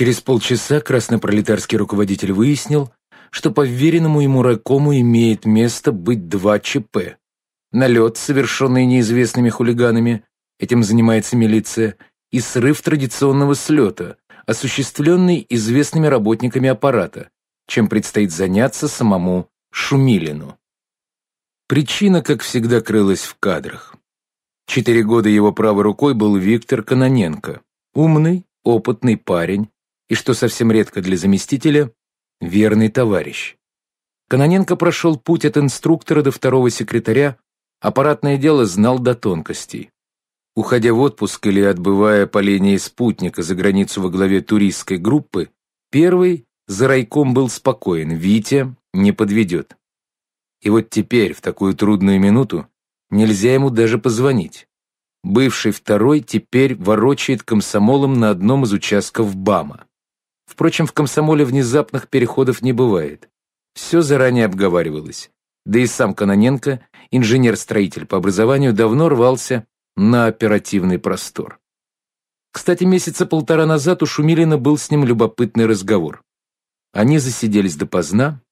Через полчаса краснопролетарский руководитель выяснил, что по вверенному ему райкому имеет место быть два ЧП. Налет, совершенный неизвестными хулиганами, этим занимается милиция, и срыв традиционного слета, осуществленный известными работниками аппарата, чем предстоит заняться самому Шумилину. Причина, как всегда, крылась в кадрах. Четыре года его правой рукой был Виктор Каноненко. Умный, опытный парень и, что совсем редко для заместителя, верный товарищ. Каноненко прошел путь от инструктора до второго секретаря, аппаратное дело знал до тонкостей. Уходя в отпуск или отбывая по линии спутника за границу во главе туристской группы, первый за райком был спокоен, Витя не подведет. И вот теперь, в такую трудную минуту, нельзя ему даже позвонить. Бывший второй теперь ворочает комсомолом на одном из участков БАМа. Впрочем, в комсомоле внезапных переходов не бывает. Все заранее обговаривалось. Да и сам Каноненко, инженер-строитель по образованию, давно рвался на оперативный простор. Кстати, месяца полтора назад у Шумилина был с ним любопытный разговор. Они засиделись допоздна,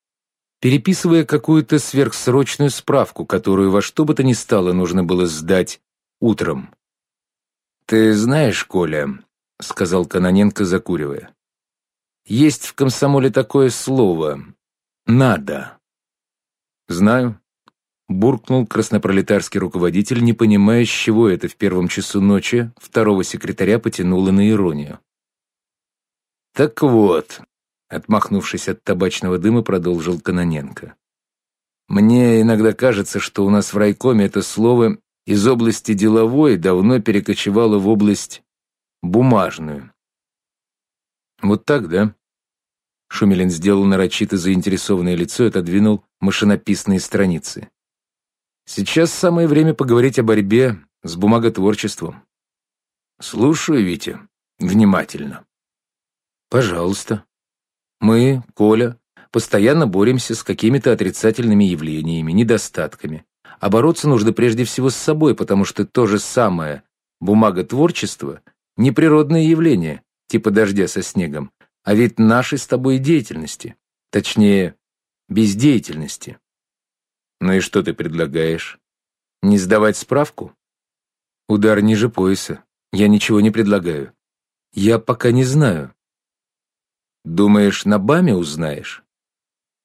переписывая какую-то сверхсрочную справку, которую во что бы то ни стало нужно было сдать утром. «Ты знаешь, Коля», — сказал Каноненко, закуривая, «есть в комсомоле такое слово «надо». «Знаю», — буркнул краснопролетарский руководитель, не понимая, с чего это в первом часу ночи второго секретаря потянуло на иронию. «Так вот», — отмахнувшись от табачного дыма, продолжил Каноненко. «Мне иногда кажется, что у нас в райкоме это слово из области деловой давно перекочевало в область бумажную. Вот так, да? Шумилин сделал нарочито заинтересованное лицо и отодвинул машинописные страницы. Сейчас самое время поговорить о борьбе с бумаготворчеством. Слушаю, Витя, внимательно. Пожалуйста. Мы, Коля, постоянно боремся с какими-то отрицательными явлениями, недостатками, а бороться нужно прежде всего с собой, потому что то же самое бумага творчества — не природное явление, типа дождя со снегом, а ведь нашей с тобой деятельности. Точнее, бездеятельности. Ну и что ты предлагаешь? Не сдавать справку? Удар ниже пояса. Я ничего не предлагаю. Я пока не знаю. Думаешь, на БАМе узнаешь?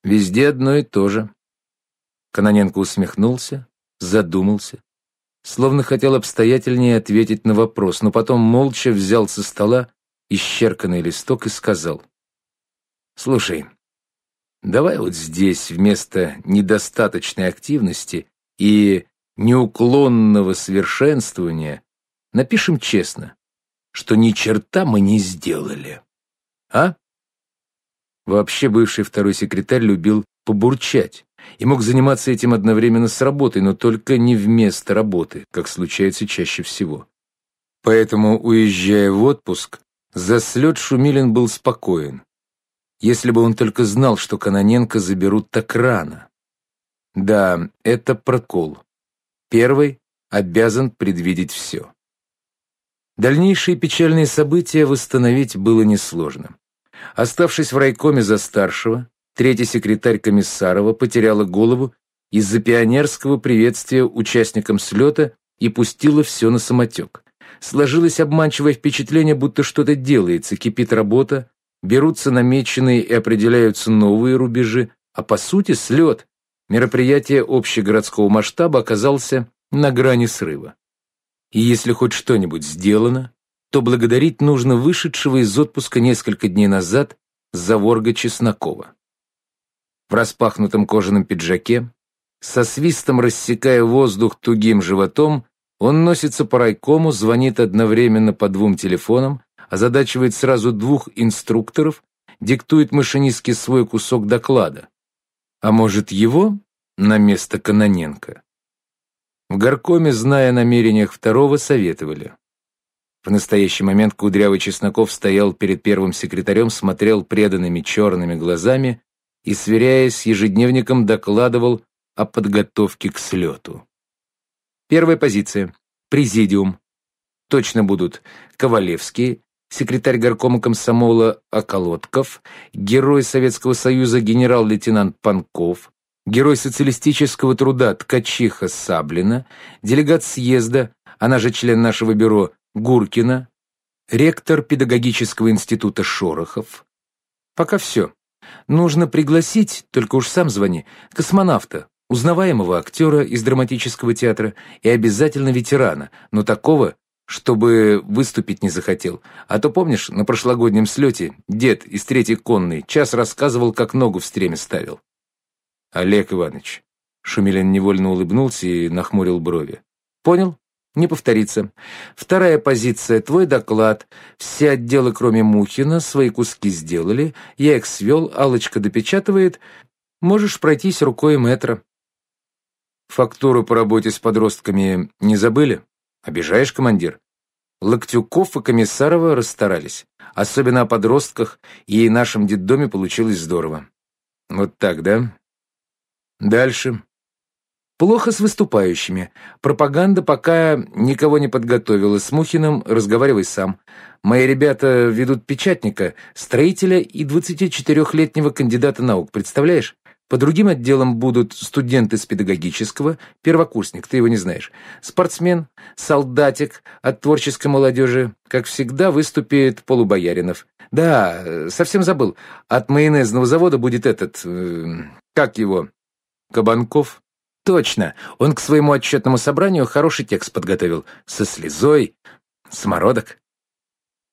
Везде одно и то же. Каноненко усмехнулся, задумался, словно хотел обстоятельнее ответить на вопрос, но потом молча взял со стола исчерканный листок и сказал. «Слушай, давай вот здесь вместо недостаточной активности и неуклонного совершенствования напишем честно, что ни черта мы не сделали. А?» Вообще бывший второй секретарь любил побурчать и мог заниматься этим одновременно с работой, но только не вместо работы, как случается чаще всего. Поэтому, уезжая в отпуск, за слет Шумилин был спокоен. Если бы он только знал, что Каноненко заберут так рано. Да, это прокол. Первый обязан предвидеть все. Дальнейшие печальные события восстановить было несложно. Оставшись в райкоме за старшего, третий секретарь Комиссарова потеряла голову из-за пионерского приветствия участникам слета и пустила все на самотек. Сложилось обманчивое впечатление, будто что-то делается, кипит работа, берутся намеченные и определяются новые рубежи, а по сути слет, мероприятие общегородского масштаба оказался на грани срыва. И если хоть что-нибудь сделано, то благодарить нужно вышедшего из отпуска несколько дней назад Заворга Чеснокова. В распахнутом кожаном пиджаке, со свистом рассекая воздух тугим животом, он носится по райкому, звонит одновременно по двум телефонам, озадачивает сразу двух инструкторов, диктует машинистке свой кусок доклада. А может, его на место Каноненко? В горкоме, зная о намерениях второго, советовали. В настоящий момент Кудрявый Чесноков стоял перед первым секретарем, смотрел преданными черными глазами и, сверяясь с ежедневником, докладывал о подготовке к слету. Первая позиция. Президиум. Точно будут Ковалевский, секретарь горкома комсомола Околотков, герой Советского Союза генерал-лейтенант Панков, герой социалистического труда Ткачиха Саблина, делегат съезда, она же член нашего бюро Гуркина, ректор педагогического института Шорохов. Пока все. Нужно пригласить, только уж сам звони, космонавта, узнаваемого актера из драматического театра и обязательно ветерана, но такого, чтобы выступить не захотел. А то, помнишь, на прошлогоднем слете дед из третьей конной час рассказывал, как ногу в стреме ставил. Олег Иванович. Шумилин невольно улыбнулся и нахмурил брови. Понял? Не повторится. Вторая позиция. Твой доклад. Все отделы, кроме Мухина, свои куски сделали. Я их свел, алочка допечатывает. Можешь пройтись рукой метра. Фактуру по работе с подростками не забыли? Обижаешь, командир? Локтюков и Комиссарова расстарались. Особенно о подростках, и нашем детдоме получилось здорово. Вот так, да? Дальше. Плохо с выступающими. Пропаганда пока никого не подготовила. С Мухиным разговаривай сам. Мои ребята ведут печатника, строителя и 24-летнего кандидата наук. Представляешь? По другим отделам будут студенты с педагогического, первокурсник, ты его не знаешь, спортсмен, солдатик от творческой молодежи, как всегда, выступит полубояринов. Да, совсем забыл, от майонезного завода будет этот, э, как его, Кабанков? Точно, он к своему отчетному собранию хороший текст подготовил, со слезой, смородок.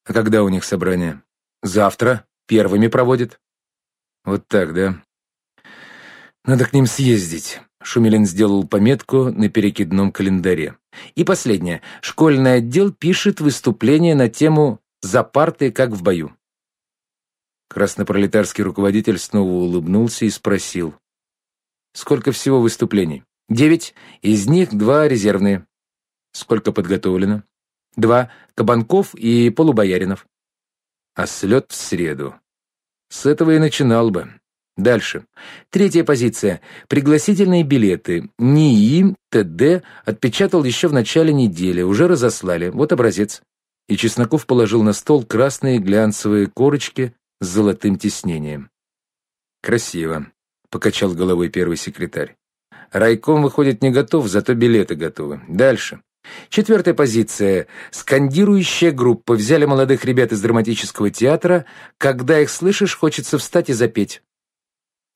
А когда у них собрание? Завтра, первыми проводят. Вот так, да? Надо к ним съездить. Шумилин сделал пометку на перекидном календаре. И последнее. Школьный отдел пишет выступление на тему «За парты, как в бою». Краснопролетарский руководитель снова улыбнулся и спросил. «Сколько всего выступлений?» «Девять. Из них два резервные». «Сколько подготовлено?» «Два. Кабанков и Полубояринов». «А слет в среду». «С этого и начинал бы». Дальше. Третья позиция. Пригласительные билеты. НИИ, ТД отпечатал еще в начале недели, уже разослали. Вот образец. И Чесноков положил на стол красные глянцевые корочки с золотым тиснением. «Красиво», — покачал головой первый секретарь. «Райком, выходит, не готов, зато билеты готовы. Дальше. Четвертая позиция. Скандирующая группа. Взяли молодых ребят из драматического театра. Когда их слышишь, хочется встать и запеть.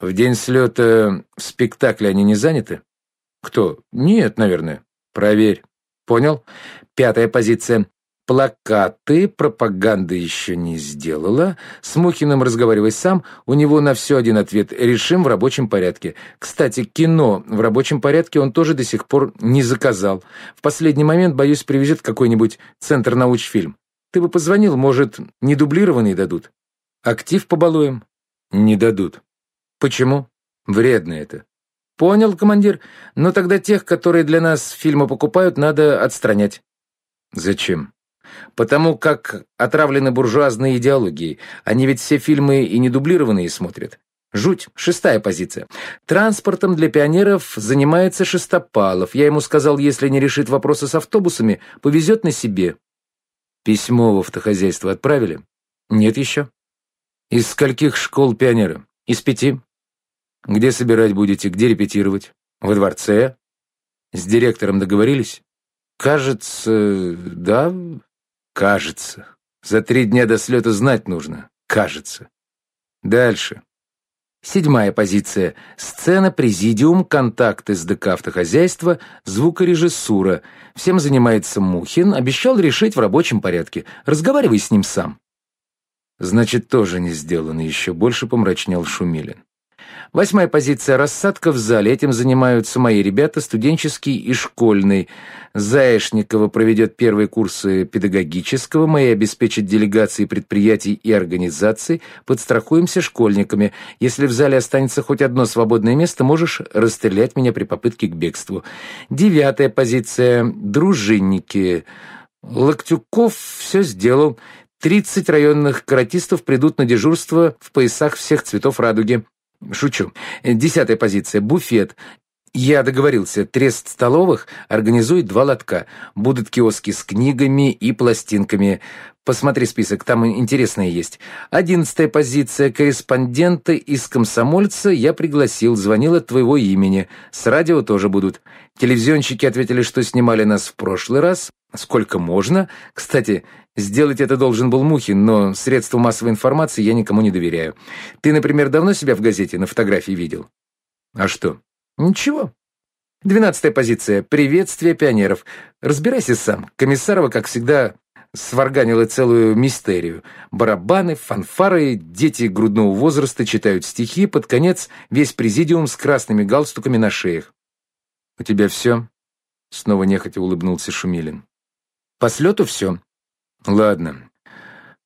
В день слета в спектакле они не заняты? Кто? Нет, наверное. Проверь. Понял? Пятая позиция. Плакаты, пропаганда еще не сделала. С Мухиным разговаривай сам, у него на все один ответ. Решим в рабочем порядке. Кстати, кино в рабочем порядке он тоже до сих пор не заказал. В последний момент, боюсь, привезет какой-нибудь центр научфильм. Ты бы позвонил, может, не дублированный дадут? Актив побалуем? Не дадут. Почему? Вредно это. Понял, командир. Но тогда тех, которые для нас фильмы покупают, надо отстранять. Зачем? Потому как отравлены буржуазной идеологией. Они ведь все фильмы и не дублированные смотрят. Жуть. Шестая позиция. Транспортом для пионеров занимается Шестопалов. Я ему сказал, если не решит вопросы с автобусами, повезет на себе. Письмо в автохозяйство отправили? Нет еще. Из скольких школ пионеры? Из пяти. Где собирать будете, где репетировать? Во дворце? С директором договорились? Кажется, да, кажется. За три дня до слета знать нужно. Кажется. Дальше. Седьмая позиция. Сцена, президиум, контакты с ДК автохозяйства, звукорежиссура. Всем занимается Мухин, обещал решить в рабочем порядке. Разговаривай с ним сам. Значит, тоже не сделано, еще больше помрачнел Шумилин. Восьмая позиция – рассадка в зале. Этим занимаются мои ребята, студенческий и школьный. Заешникова проведет первые курсы педагогического, мои обеспечат делегации предприятий и организаций, подстрахуемся школьниками. Если в зале останется хоть одно свободное место, можешь расстрелять меня при попытке к бегству. Девятая позиция – дружинники. Локтюков все сделал. Тридцать районных каратистов придут на дежурство в поясах всех цветов радуги. Шучу. Десятая позиция. Буфет. Я договорился, трест столовых организует два лотка. Будут киоски с книгами и пластинками. Посмотри список, там интересные есть. Одиннадцатая позиция. Корреспондента из комсомольца я пригласил, звонил от твоего имени. С радио тоже будут. Телевизионщики ответили, что снимали нас в прошлый раз. Сколько можно? Кстати, сделать это должен был Мухин, но средства массовой информации я никому не доверяю. Ты, например, давно себя в газете на фотографии видел? А что? Ничего. Двенадцатая позиция. Приветствие пионеров. Разбирайся сам. Комиссарова, как всегда, сварганила целую мистерию. Барабаны, фанфары, дети грудного возраста читают стихи, под конец весь президиум с красными галстуками на шеях. «У тебя все?» — снова нехотя улыбнулся Шумилин. «По слету все». «Ладно.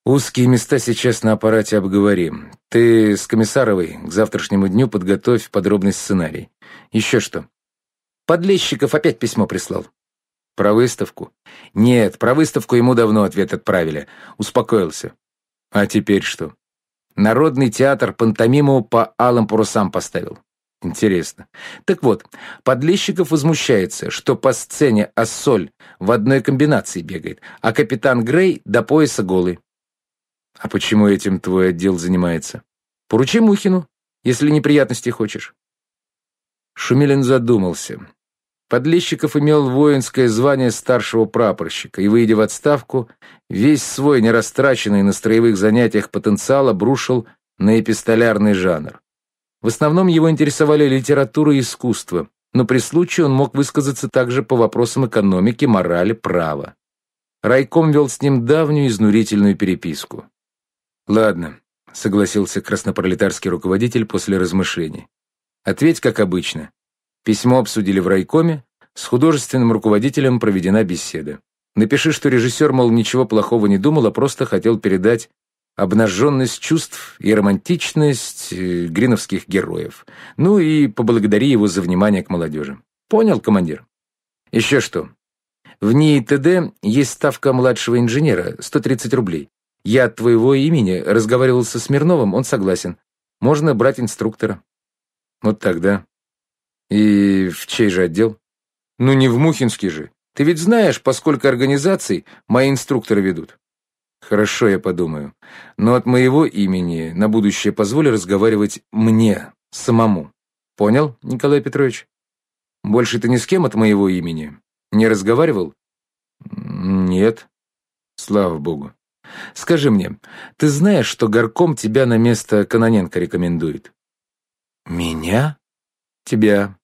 Узкие места сейчас на аппарате обговорим. Ты с Комиссаровой к завтрашнему дню подготовь подробный сценарий. Еще что? Подлещиков опять письмо прислал. Про выставку? Нет, про выставку ему давно ответ отправили. Успокоился. А теперь что? Народный театр пантомиму по алым парусам поставил. Интересно. Так вот, Подлещиков возмущается, что по сцене Ассоль в одной комбинации бегает, а капитан Грей до пояса голый. А почему этим твой отдел занимается? Поручи Мухину, если неприятностей хочешь. Шумилин задумался. Подлещиков имел воинское звание старшего прапорщика и, выйдя в отставку, весь свой нерастраченный на строевых занятиях потенциал обрушил на эпистолярный жанр. В основном его интересовали литература и искусство, но при случае он мог высказаться также по вопросам экономики, морали, права. Райком вел с ним давнюю изнурительную переписку. «Ладно», — согласился краснопролетарский руководитель после размышлений. Ответь, как обычно. Письмо обсудили в райкоме, с художественным руководителем проведена беседа. Напиши, что режиссер, мол, ничего плохого не думал, а просто хотел передать обнаженность чувств и романтичность э, гриновских героев. Ну и поблагодари его за внимание к молодежи. Понял, командир? Еще что. В НИИ ТД есть ставка младшего инженера, 130 рублей. Я от твоего имени разговаривал со Смирновым, он согласен. Можно брать инструктора. Вот тогда. И в чей же отдел? Ну, не в Мухинский же. Ты ведь знаешь, поскольку организаций мои инструкторы ведут. Хорошо, я подумаю. Но от моего имени на будущее позволь разговаривать мне, самому. Понял, Николай Петрович? Больше ты ни с кем от моего имени не разговаривал? Нет. Слава богу. Скажи мне, ты знаешь, что горком тебя на место Каноненко рекомендует? Меня? Тебя.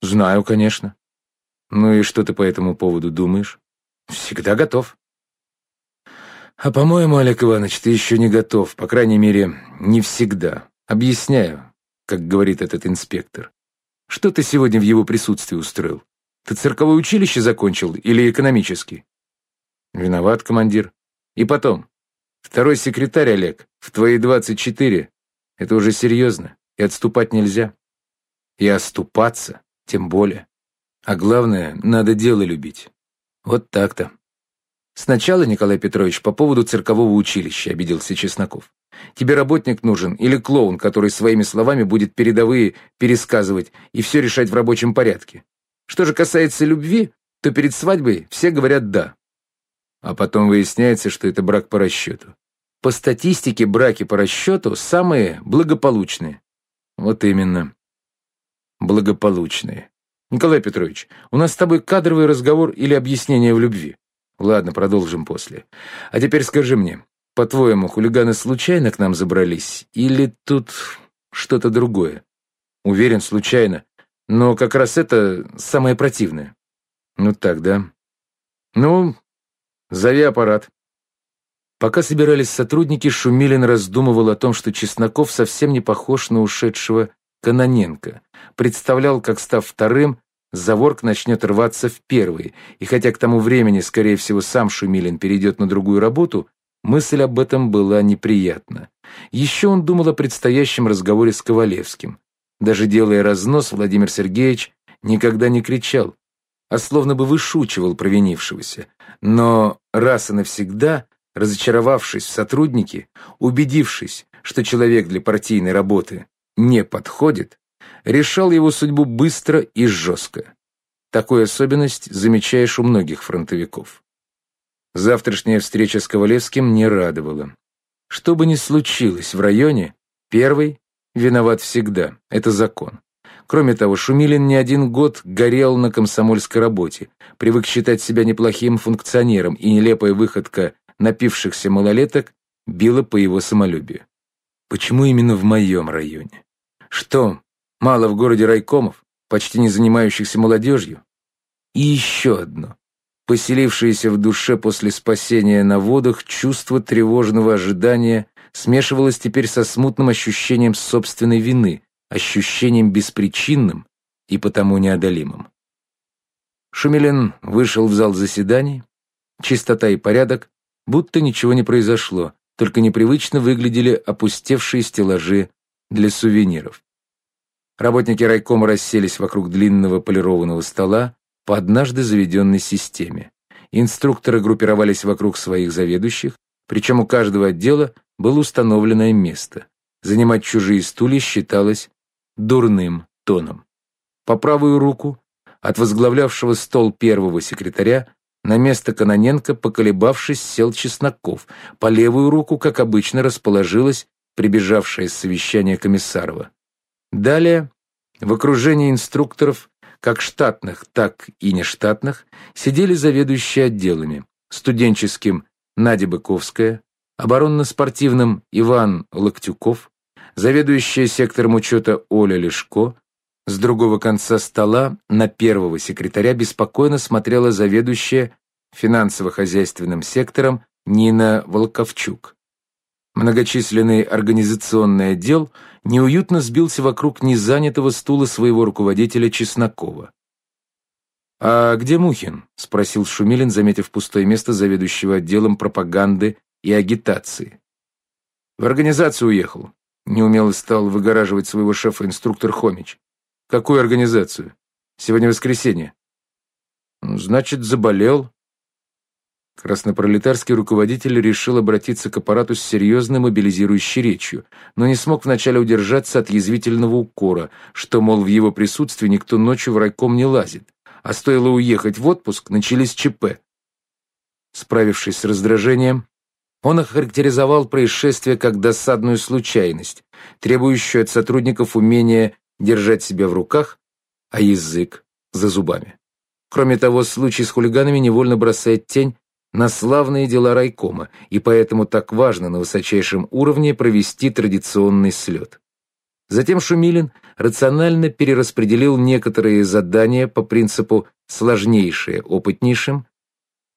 Знаю, конечно. Ну и что ты по этому поводу думаешь? Всегда готов. А по-моему, Олег Иванович, ты еще не готов, по крайней мере, не всегда. Объясняю, как говорит этот инспектор. Что ты сегодня в его присутствии устроил? Ты цирковое училище закончил или экономический? Виноват, командир. И потом, второй секретарь, Олег, в твои 24, это уже серьезно и отступать нельзя. И оступаться тем более. А главное, надо дело любить. Вот так-то. Сначала, Николай Петрович, по поводу циркового училища, обиделся Чесноков. Тебе работник нужен или клоун, который своими словами будет передовые пересказывать и все решать в рабочем порядке? Что же касается любви, то перед свадьбой все говорят «да». А потом выясняется, что это брак по расчету. По статистике, браки по расчету самые благополучные. Вот именно. Благополучные. Николай Петрович, у нас с тобой кадровый разговор или объяснение в любви. Ладно, продолжим после. А теперь скажи мне, по-твоему, хулиганы случайно к нам забрались? Или тут что-то другое? Уверен, случайно. Но как раз это самое противное. Ну так, да. Ну, зови аппарат. Пока собирались сотрудники, Шумилин раздумывал о том, что Чесноков совсем не похож на ушедшего Каноненко. Представлял, как, став вторым, Заворк начнет рваться в первый, и хотя к тому времени, скорее всего, сам Шумилин перейдет на другую работу, мысль об этом была неприятна. Еще он думал о предстоящем разговоре с Ковалевским. Даже делая разнос, Владимир Сергеевич никогда не кричал, а словно бы вышучивал провинившегося. Но раз и навсегда Разочаровавшись в сотруднике, убедившись, что человек для партийной работы не подходит, решал его судьбу быстро и жестко. Такую особенность замечаешь у многих фронтовиков. Завтрашняя встреча с Ковалевским не радовала. Что бы ни случилось в районе, первый виноват всегда, это закон. Кроме того, Шумилин не один год горел на комсомольской работе, привык считать себя неплохим функционером, и нелепая выходка напившихся малолеток била по его самолюбию. Почему именно в моем районе? Что, мало в городе райкомов, почти не занимающихся молодежью? И еще одно. Поселившееся в душе после спасения на водах чувство тревожного ожидания смешивалось теперь со смутным ощущением собственной вины, ощущением беспричинным и потому неодолимым. Шумилин вышел в зал заседаний. Чистота и порядок, будто ничего не произошло, только непривычно выглядели опустевшие стеллажи для сувениров. Работники райкома расселись вокруг длинного полированного стола по однажды заведенной системе. Инструкторы группировались вокруг своих заведующих, причем у каждого отдела было установленное место. Занимать чужие стулья считалось дурным тоном. По правую руку от возглавлявшего стол первого секретаря на место Каноненко, поколебавшись, сел Чесноков. По левую руку, как обычно, расположилась прибежавшая с совещания Комиссарова. Далее, в окружении инструкторов, как штатных, так и нештатных, сидели заведующие отделами. Студенческим Надя Быковская, оборонно-спортивным Иван Локтюков, заведующая сектором учета Оля Лешко, с другого конца стола на первого секретаря беспокойно смотрела заведующая финансово-хозяйственным сектором Нина Волковчук. Многочисленный организационный отдел неуютно сбился вокруг незанятого стула своего руководителя Чеснокова. «А где Мухин?» — спросил Шумилин, заметив пустое место заведующего отделом пропаганды и агитации. «В организацию уехал», — неумело стал выгораживать своего шефа инструктор Хомич. Какую организацию? Сегодня воскресенье. Значит, заболел. Краснопролетарский руководитель решил обратиться к аппарату с серьезной мобилизирующей речью, но не смог вначале удержаться от язвительного укора, что, мол, в его присутствии никто ночью в райком не лазит, а стоило уехать в отпуск, начались ЧП. Справившись с раздражением, он охарактеризовал происшествие как досадную случайность, требующую от сотрудников умения держать себя в руках, а язык за зубами. Кроме того, случай с хулиганами невольно бросает тень на славные дела райкома, и поэтому так важно на высочайшем уровне провести традиционный слет. Затем Шумилин рационально перераспределил некоторые задания по принципу «сложнейшее опытнейшим»,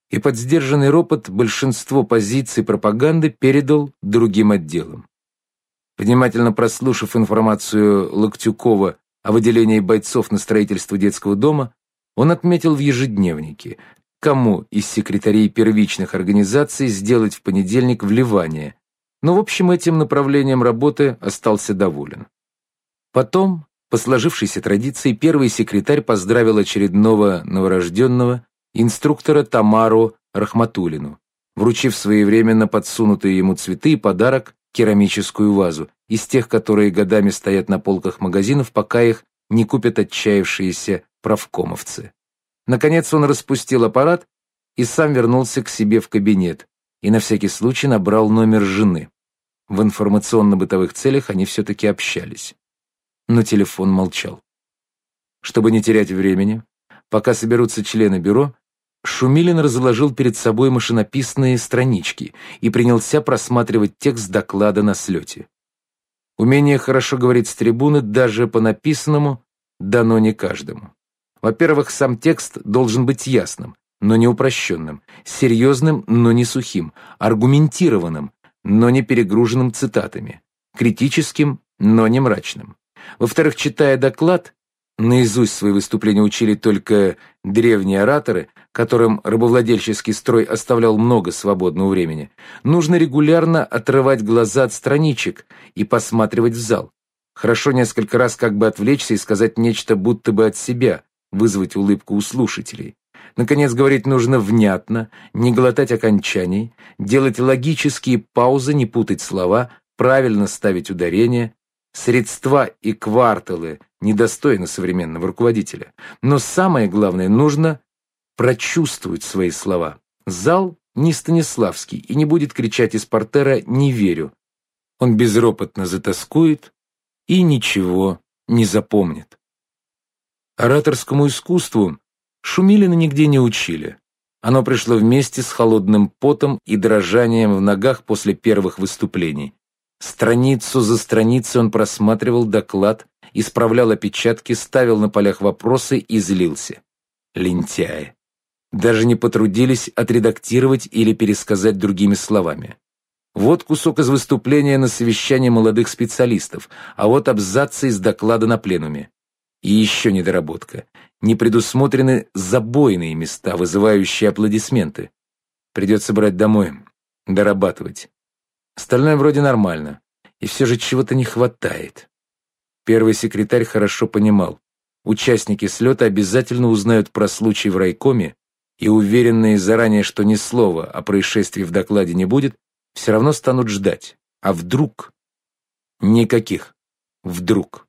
и под сдержанный ропот большинство позиций пропаганды передал другим отделам. Внимательно прослушав информацию Локтюкова о выделении бойцов на строительство детского дома, он отметил в ежедневнике, кому из секретарей первичных организаций сделать в понедельник вливание, но в общем этим направлением работы остался доволен. Потом, по сложившейся традиции, первый секретарь поздравил очередного новорожденного инструктора Тамару Рахматулину, вручив своевременно подсунутые ему цветы и подарок керамическую вазу, из тех, которые годами стоят на полках магазинов, пока их не купят отчаявшиеся правкомовцы. Наконец он распустил аппарат и сам вернулся к себе в кабинет и на всякий случай набрал номер жены. В информационно-бытовых целях они все-таки общались. Но телефон молчал. Чтобы не терять времени, пока соберутся члены бюро, Шумилин разложил перед собой машинописные странички и принялся просматривать текст доклада на слете. Умение хорошо говорить с трибуны даже по написанному дано не каждому. Во-первых, сам текст должен быть ясным, но не упрощенным, серьезным, но не сухим, аргументированным, но не перегруженным цитатами, критическим, но не мрачным. Во-вторых, читая доклад, наизусть свои выступления учили только древние ораторы, которым рабовладельческий строй оставлял много свободного времени, нужно регулярно отрывать глаза от страничек и посматривать в зал. Хорошо несколько раз как бы отвлечься и сказать нечто будто бы от себя, вызвать улыбку у слушателей. Наконец, говорить нужно внятно, не глотать окончаний, делать логические паузы, не путать слова, правильно ставить ударение. Средства и кварталы недостойны современного руководителя. Но самое главное, нужно прочувствовать свои слова. Зал не Станиславский и не будет кричать из портера «не верю». Он безропотно затаскует и ничего не запомнит. Ораторскому искусству Шумилина нигде не учили. Оно пришло вместе с холодным потом и дрожанием в ногах после первых выступлений. Страницу за страницей он просматривал доклад, исправлял опечатки, ставил на полях вопросы и злился. Лентяи. Даже не потрудились отредактировать или пересказать другими словами. Вот кусок из выступления на совещании молодых специалистов, а вот абзацы из доклада на пленуме. И еще недоработка. Не предусмотрены забойные места, вызывающие аплодисменты. Придется брать домой, дорабатывать. Остальное вроде нормально. И все же чего-то не хватает. Первый секретарь хорошо понимал. Участники слета обязательно узнают про случай в райкоме и, уверенные заранее, что ни слова о происшествии в докладе не будет, все равно станут ждать. А вдруг? Никаких. Вдруг.